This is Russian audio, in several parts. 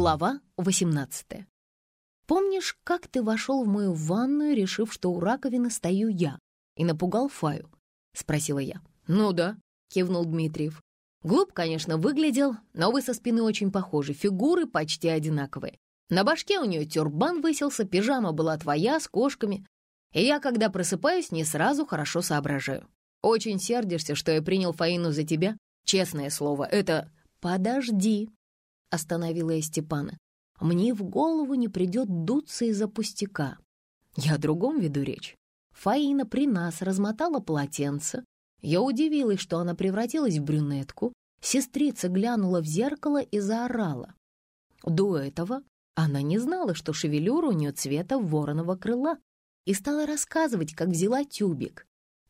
Глава 18 «Помнишь, как ты вошел в мою ванную, решив, что у раковины стою я, и напугал Фаю?» — спросила я. «Ну да», — кивнул Дмитриев. Глуп, конечно, выглядел, но вы со спины очень похожи, фигуры почти одинаковые. На башке у нее тюрбан высился, пижама была твоя, с кошками. И я, когда просыпаюсь, не сразу хорошо соображаю. Очень сердишься, что я принял Фаину за тебя? Честное слово, это... Подожди, остановила я Степана. Мне в голову не придет дуться из-за пустяка. Я о другом веду речь. Фаина при нас размотала полотенце. Я удивилась, что она превратилась в брюнетку. Сестрица глянула в зеркало и заорала. До этого она не знала, что шевелюра у нее цвета вороного крыла, и стала рассказывать, как взяла тюбик.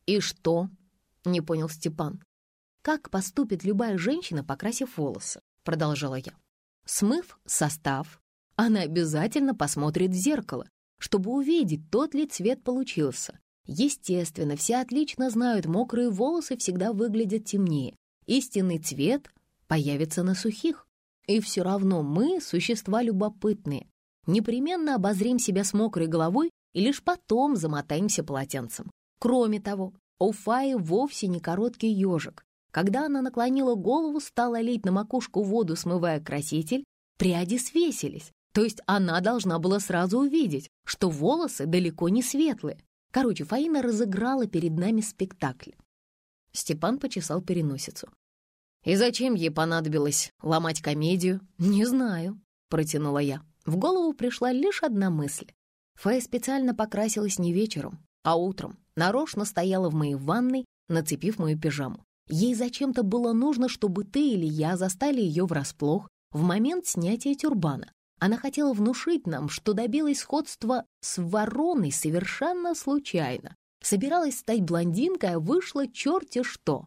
«И что?» — не понял Степан. «Как поступит любая женщина, покрасив волосы?» — продолжала я. Смыв состав, она обязательно посмотрит в зеркало, чтобы увидеть, тот ли цвет получился. Естественно, все отлично знают, мокрые волосы всегда выглядят темнее. Истинный цвет появится на сухих. И все равно мы, существа любопытные, непременно обозрим себя с мокрой головой и лишь потом замотаемся полотенцем. Кроме того, у Фаи вовсе не короткий ежик. Когда она наклонила голову, стала лить на макушку воду, смывая краситель, пряди свесились. То есть она должна была сразу увидеть, что волосы далеко не светлые. Короче, Фаина разыграла перед нами спектакль. Степан почесал переносицу. И зачем ей понадобилось ломать комедию? Не знаю, протянула я. В голову пришла лишь одна мысль. Фая специально покрасилась не вечером, а утром. Нарочно стояла в моей ванной, нацепив мою пижаму. Ей зачем-то было нужно, чтобы ты или я застали ее врасплох в момент снятия тюрбана. Она хотела внушить нам, что добилась сходства с вороной совершенно случайно. Собиралась стать блондинкой, а вышла черти что.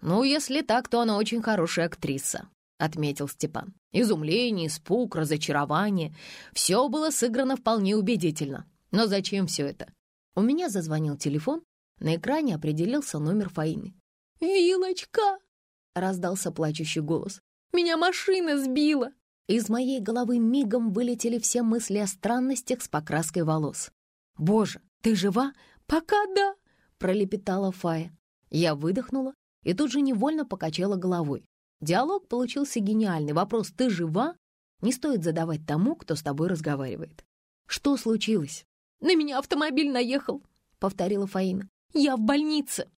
«Ну, если так, то она очень хорошая актриса», — отметил Степан. Изумление, испуг, разочарование — все было сыграно вполне убедительно. Но зачем все это? У меня зазвонил телефон, на экране определился номер Фаины. «Вилочка!» — раздался плачущий голос. «Меня машина сбила!» Из моей головы мигом вылетели все мысли о странностях с покраской волос. «Боже, ты жива?» «Пока да!» — пролепетала Фая. Я выдохнула и тут же невольно покачала головой. Диалог получился гениальный. Вопрос «ты жива?» не стоит задавать тому, кто с тобой разговаривает. «Что случилось?» «На меня автомобиль наехал», — повторила Фаина. «Я в больнице».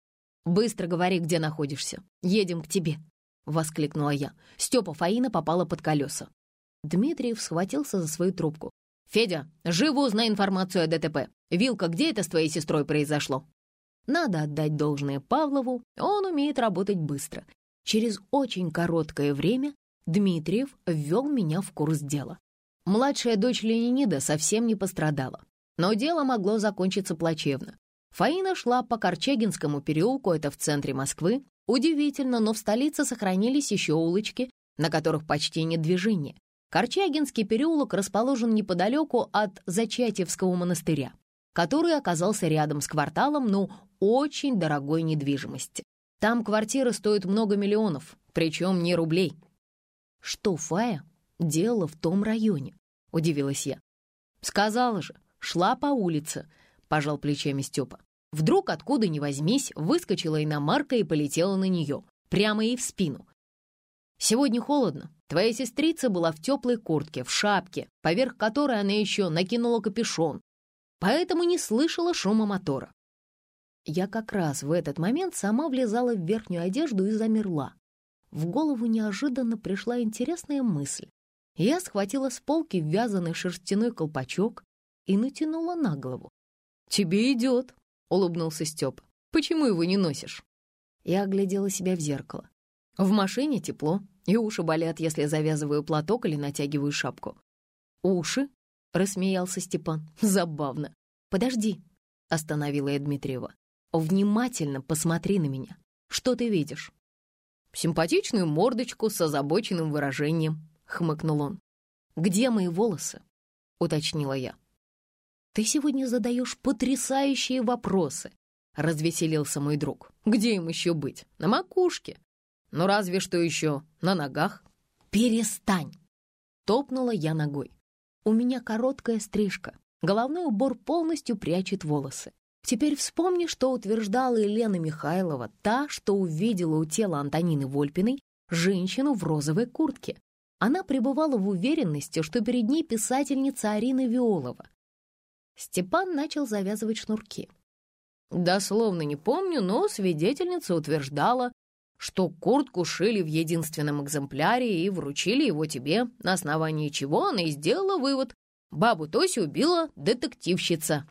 «Быстро говори, где находишься. Едем к тебе», — воскликнула я. Степа Фаина попала под колеса. Дмитриев схватился за свою трубку. «Федя, живо узнай информацию о ДТП. Вилка, где это с твоей сестрой произошло?» Надо отдать должное Павлову, он умеет работать быстро. Через очень короткое время Дмитриев ввел меня в курс дела. Младшая дочь Ленинида совсем не пострадала, но дело могло закончиться плачевно. Фаина шла по Корчагинскому переулку, это в центре Москвы. Удивительно, но в столице сохранились еще улочки, на которых почти нет движения. Корчагинский переулок расположен неподалеку от Зачатьевского монастыря который оказался рядом с кварталом, ну, очень дорогой недвижимости. Там квартиры стоят много миллионов, причем не рублей. Что Фая делала в том районе? Удивилась я. Сказала же, шла по улице, пожал плечами Степа. Вдруг, откуда ни возьмись, выскочила иномарка и полетела на нее, прямо ей в спину. Сегодня холодно. Твоя сестрица была в теплой куртке, в шапке, поверх которой она еще накинула капюшон, поэтому не слышала шума мотора. Я как раз в этот момент сама влезала в верхнюю одежду и замерла. В голову неожиданно пришла интересная мысль. Я схватила с полки вязаный шерстяной колпачок и натянула на голову. «Тебе идет», — улыбнулся Степа. «Почему его не носишь?» Я оглядела себя в зеркало. В машине тепло, и уши болят, если завязываю платок или натягиваю шапку. «Уши?» — рассмеялся Степан. «Забавно». «Подожди», — остановила я Дмитриева. «Внимательно посмотри на меня. Что ты видишь?» «Симпатичную мордочку с озабоченным выражением», — хмыкнул он. «Где мои волосы?» — уточнила я. «Ты сегодня задаешь потрясающие вопросы», — развеселился мой друг. «Где им еще быть? На макушке? Ну, разве что еще на ногах». «Перестань!» топнула я ногой. У меня короткая стрижка, головной убор полностью прячет волосы. Теперь вспомни, что утверждала Елена Михайлова, та, что увидела у тела Антонины Вольпиной женщину в розовой куртке. Она пребывала в уверенности, что перед ней писательница Арина Виолова. Степан начал завязывать шнурки. Дословно не помню, но свидетельница утверждала, что куртку шили в единственном экземпляре и вручили его тебе, на основании чего она и сделала вывод. Бабу Тосю убила детективщица.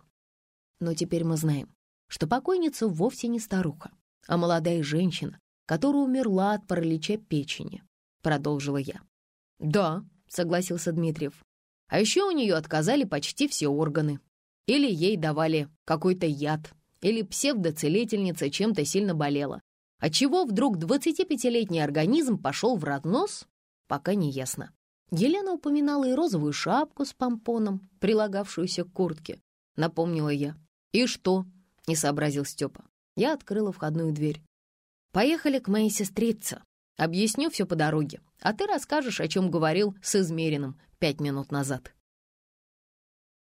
Но теперь мы знаем, что покойница вовсе не старуха, а молодая женщина, которая умерла от паралича печени, продолжила я. Да, согласился Дмитриев. А еще у нее отказали почти все органы. Или ей давали какой-то яд, или псевдоцелительница чем-то сильно болела. Отчего вдруг 25-летний организм пошел в разнос, пока не ясно. Елена упоминала и розовую шапку с помпоном, прилагавшуюся к куртке. Напомнила я. «И что?» — не сообразил Степа. Я открыла входную дверь. «Поехали к моей сестрице. Объясню все по дороге, а ты расскажешь, о чем говорил с измеренным пять минут назад».